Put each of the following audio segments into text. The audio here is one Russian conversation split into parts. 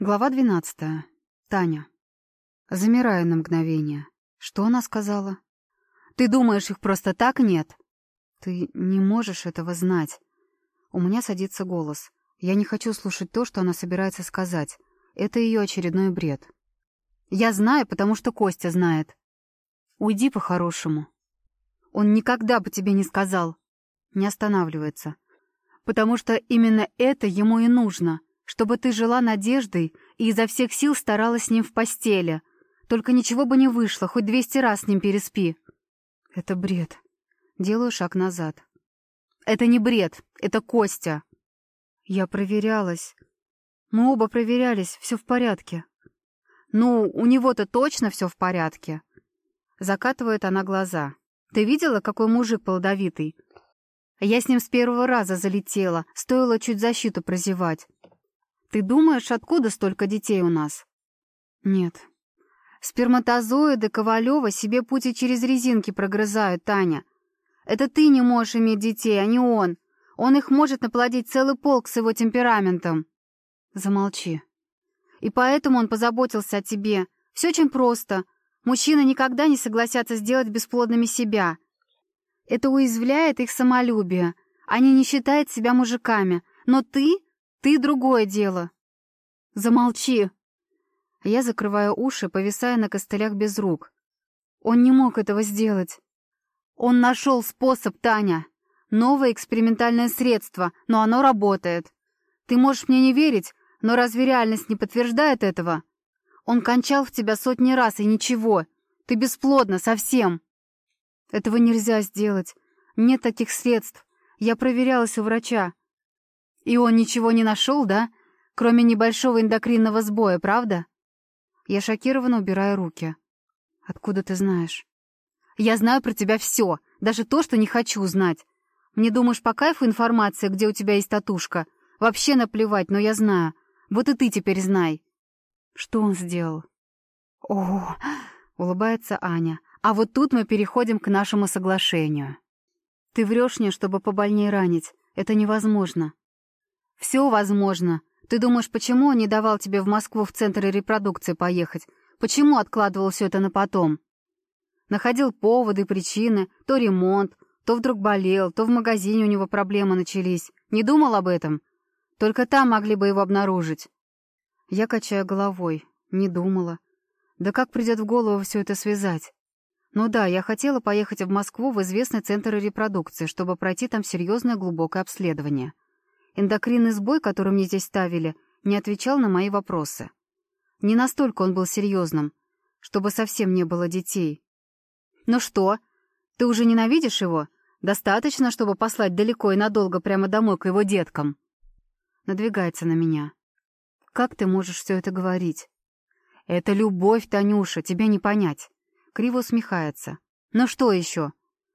Глава двенадцатая. Таня. Замираю на мгновение. Что она сказала? «Ты думаешь, их просто так нет?» «Ты не можешь этого знать». У меня садится голос. Я не хочу слушать то, что она собирается сказать. Это ее очередной бред. «Я знаю, потому что Костя знает. Уйди по-хорошему». «Он никогда бы тебе не сказал». Не останавливается. «Потому что именно это ему и нужно» чтобы ты жила надеждой и изо всех сил старалась с ним в постели. Только ничего бы не вышло, хоть двести раз с ним переспи. Это бред. Делаю шаг назад. Это не бред, это Костя. Я проверялась. Мы оба проверялись, все в порядке. Ну, у него-то точно все в порядке. Закатывает она глаза. Ты видела, какой мужик плодовитый? Я с ним с первого раза залетела, стоило чуть защиту прозевать. Ты думаешь, откуда столько детей у нас? Нет. Сперматозоиды Ковалева себе пути через резинки прогрызают, Таня. Это ты не можешь иметь детей, а не он. Он их может наплодить целый полк с его темпераментом. Замолчи. И поэтому он позаботился о тебе. Все очень просто. Мужчины никогда не согласятся сделать бесплодными себя. Это уязвляет их самолюбие. Они не считают себя мужиками. Но ты ты другое дело. Замолчи. Я закрываю уши, повисая на костылях без рук. Он не мог этого сделать. Он нашел способ, Таня. Новое экспериментальное средство, но оно работает. Ты можешь мне не верить, но разве реальность не подтверждает этого? Он кончал в тебя сотни раз, и ничего. Ты бесплодна совсем. Этого нельзя сделать. Нет таких средств. Я проверялась у врача. И он ничего не нашел, да? Кроме небольшого эндокринного сбоя, правда? Я шокированно убираю руки. Откуда ты знаешь? Я знаю про тебя все, даже то, что не хочу знать. Мне думаешь, по кайфу информация, где у тебя есть татушка? Вообще наплевать, но я знаю. Вот и ты теперь знай. Что он сделал? О, улыбается Аня. А вот тут мы переходим к нашему соглашению. Ты врешь мне, чтобы побольнее ранить. Это невозможно. «Все возможно. Ты думаешь, почему он не давал тебе в Москву в центр репродукции поехать? Почему откладывал все это на потом?» Находил поводы, причины, то ремонт, то вдруг болел, то в магазине у него проблемы начались. Не думал об этом? Только там могли бы его обнаружить. Я качаю головой. Не думала. Да как придет в голову все это связать? Ну да, я хотела поехать в Москву в известный центр репродукции, чтобы пройти там серьезное глубокое обследование. Эндокринный сбой, который мне здесь ставили, не отвечал на мои вопросы. Не настолько он был серьезным, чтобы совсем не было детей. «Ну что, ты уже ненавидишь его? Достаточно, чтобы послать далеко и надолго прямо домой к его деткам?» Надвигается на меня. «Как ты можешь все это говорить?» «Это любовь, Танюша, тебе не понять». Криво усмехается. «Ну что еще?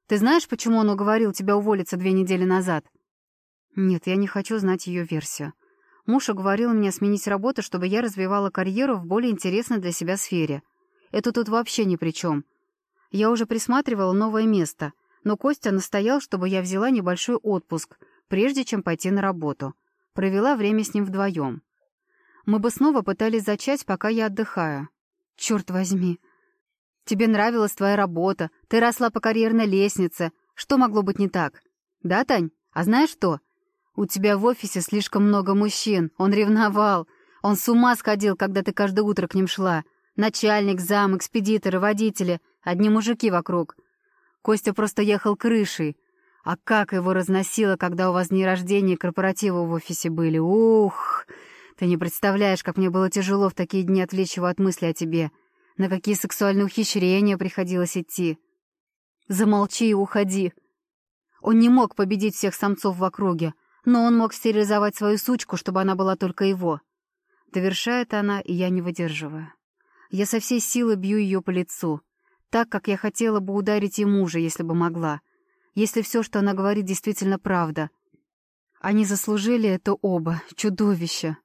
Ты знаешь, почему он уговорил тебя уволиться две недели назад?» Нет, я не хочу знать ее версию. Муж уговорил меня сменить работу, чтобы я развивала карьеру в более интересной для себя сфере. Это тут вообще ни при чем. Я уже присматривала новое место, но Костя настоял, чтобы я взяла небольшой отпуск, прежде чем пойти на работу. Провела время с ним вдвоем. Мы бы снова пытались зачать, пока я отдыхаю. Черт возьми. Тебе нравилась твоя работа, ты росла по карьерной лестнице. Что могло быть не так? Да, Тань? А знаешь что? «У тебя в офисе слишком много мужчин. Он ревновал. Он с ума сходил, когда ты каждое утро к ним шла. Начальник, зам, экспедиторы, водители. Одни мужики вокруг. Костя просто ехал крышей. А как его разносило, когда у вас дни рождения и корпоративы в офисе были. Ух! Ты не представляешь, как мне было тяжело в такие дни отвлечь его от мысли о тебе. На какие сексуальные ухищрения приходилось идти. Замолчи и уходи. Он не мог победить всех самцов в округе. Но он мог стерилизовать свою сучку, чтобы она была только его. Довершает она, и я не выдерживаю. Я со всей силы бью ее по лицу, так, как я хотела бы ударить и мужа, если бы могла. Если все, что она говорит, действительно правда. Они заслужили это оба, чудовища.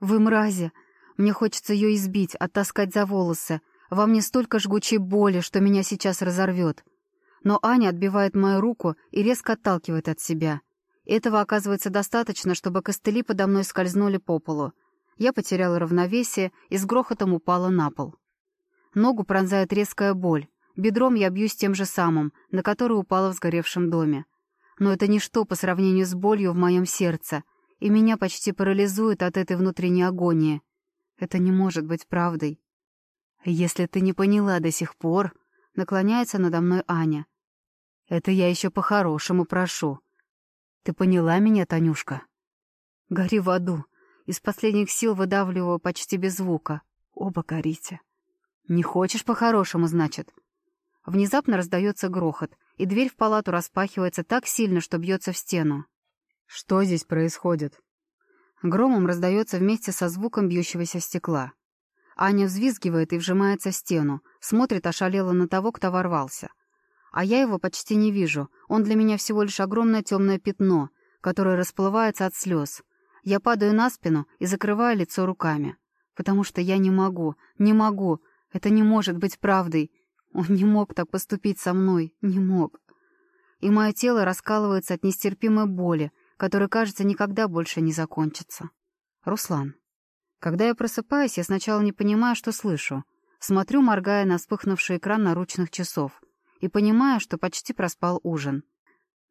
Вы мрази. Мне хочется ее избить, оттаскать за волосы. Во мне столько жгучей боли, что меня сейчас разорвет. Но Аня отбивает мою руку и резко отталкивает от себя — этого оказывается достаточно, чтобы костыли подо мной скользнули по полу. Я потеряла равновесие и с грохотом упала на пол. Ногу пронзает резкая боль. Бедром я бьюсь тем же самым, на который упала в сгоревшем доме. Но это ничто по сравнению с болью в моем сердце, и меня почти парализует от этой внутренней агонии. Это не может быть правдой. Если ты не поняла до сих пор, наклоняется надо мной Аня. Это я еще по-хорошему прошу. Ты поняла меня, Танюшка? Гори в аду. Из последних сил выдавливаю почти без звука. Оба горите. Не хочешь по-хорошему, значит? Внезапно раздается грохот, и дверь в палату распахивается так сильно, что бьется в стену. Что здесь происходит? Громом раздается вместе со звуком бьющегося стекла. Аня взвизгивает и вжимается в стену, смотрит ошалело на того, кто ворвался. А я его почти не вижу, он для меня всего лишь огромное темное пятно, которое расплывается от слез. Я падаю на спину и закрываю лицо руками. Потому что я не могу, не могу, это не может быть правдой. Он не мог так поступить со мной, не мог. И мое тело раскалывается от нестерпимой боли, которая, кажется, никогда больше не закончится. Руслан. Когда я просыпаюсь, я сначала не понимаю, что слышу. Смотрю, моргая на вспыхнувший экран наручных часов, и понимаю, что почти проспал ужин.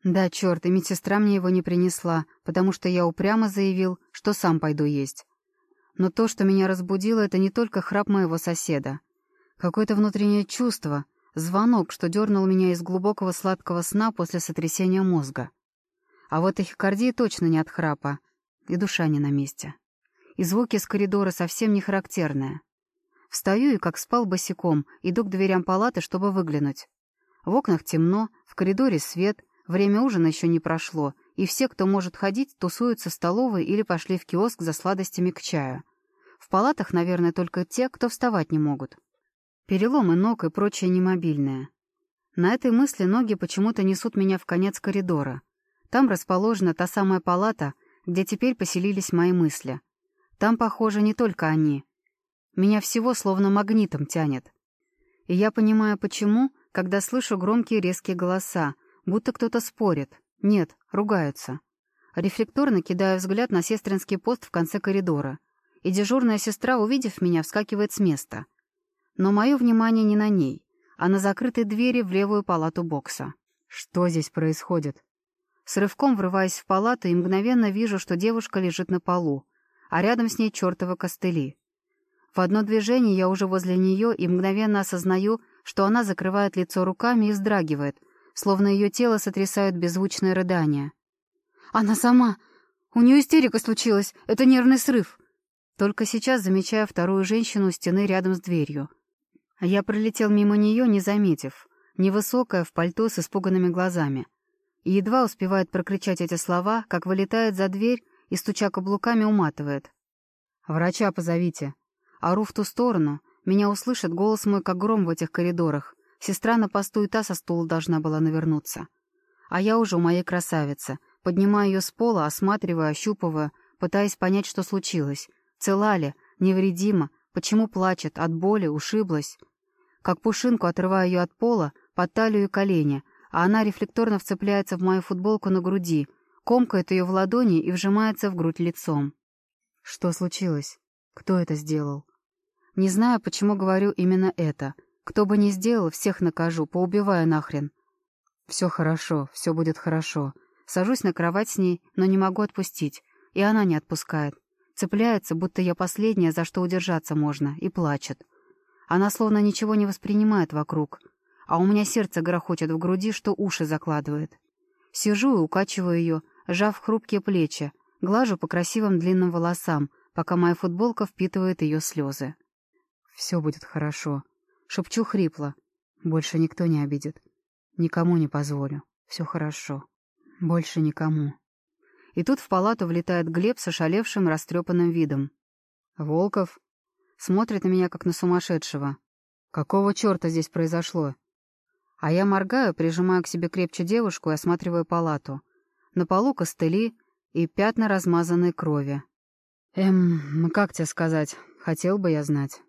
Да, черт, и медсестра мне его не принесла, потому что я упрямо заявил, что сам пойду есть. Но то, что меня разбудило, это не только храп моего соседа. Какое-то внутреннее чувство, звонок, что дернул меня из глубокого сладкого сна после сотрясения мозга. А вот эхикардия точно не от храпа, и душа не на месте и звуки с коридора совсем не характерные. Встаю и, как спал босиком, иду к дверям палаты, чтобы выглянуть. В окнах темно, в коридоре свет, время ужина еще не прошло, и все, кто может ходить, тусуются в столовой или пошли в киоск за сладостями к чаю. В палатах, наверное, только те, кто вставать не могут. Переломы ног и прочее немобильное. На этой мысли ноги почему-то несут меня в конец коридора. Там расположена та самая палата, где теперь поселились мои мысли. Там, похоже, не только они. Меня всего словно магнитом тянет. И я понимаю, почему, когда слышу громкие резкие голоса, будто кто-то спорит. Нет, ругаются. Рефлекторно кидаю взгляд на сестринский пост в конце коридора. И дежурная сестра, увидев меня, вскакивает с места. Но мое внимание не на ней, а на закрытой двери в левую палату бокса. Что здесь происходит? С рывком врываясь в палату и мгновенно вижу, что девушка лежит на полу, а рядом с ней чертовы костыли. В одно движение я уже возле нее и мгновенно осознаю, что она закрывает лицо руками и вздрагивает, словно ее тело сотрясают беззвучное рыдание. «Она сама! У нее истерика случилась! Это нервный срыв!» Только сейчас замечаю вторую женщину у стены рядом с дверью. Я пролетел мимо нее, не заметив. Невысокая, в пальто с испуганными глазами. И едва успевает прокричать эти слова, как вылетает за дверь и, стуча каблуками, уматывает. «Врача позовите». Ору в ту сторону. Меня услышит голос мой, как гром в этих коридорах. Сестра на посту и та со стула должна была навернуться. А я уже у моей красавицы. Поднимаю ее с пола, осматриваю, ощупываю, пытаясь понять, что случилось. Цела ли, невредима, почему плачет, от боли, ушиблась. Как пушинку отрываю ее от пола, под талию и колени, а она рефлекторно вцепляется в мою футболку на груди, комкает ее в ладони и вжимается в грудь лицом. Что случилось? Кто это сделал? Не знаю, почему говорю именно это. Кто бы ни сделал, всех накажу, поубиваю нахрен. Все хорошо, все будет хорошо. Сажусь на кровать с ней, но не могу отпустить. И она не отпускает. Цепляется, будто я последняя, за что удержаться можно, и плачет. Она словно ничего не воспринимает вокруг. А у меня сердце грохочет в груди, что уши закладывает. Сижу и укачиваю ее, сжав хрупкие плечи, глажу по красивым длинным волосам, пока моя футболка впитывает ее слезы. «Все будет хорошо», — шепчу хрипло. «Больше никто не обидит. Никому не позволю. Все хорошо. Больше никому». И тут в палату влетает Глеб с ошалевшим, растрепанным видом. «Волков?» Смотрит на меня, как на сумасшедшего. «Какого черта здесь произошло?» А я моргаю, прижимаю к себе крепче девушку и осматриваю палату. На полу костыли и пятна размазанной крови. Эм, ну как тебе сказать? Хотел бы я знать.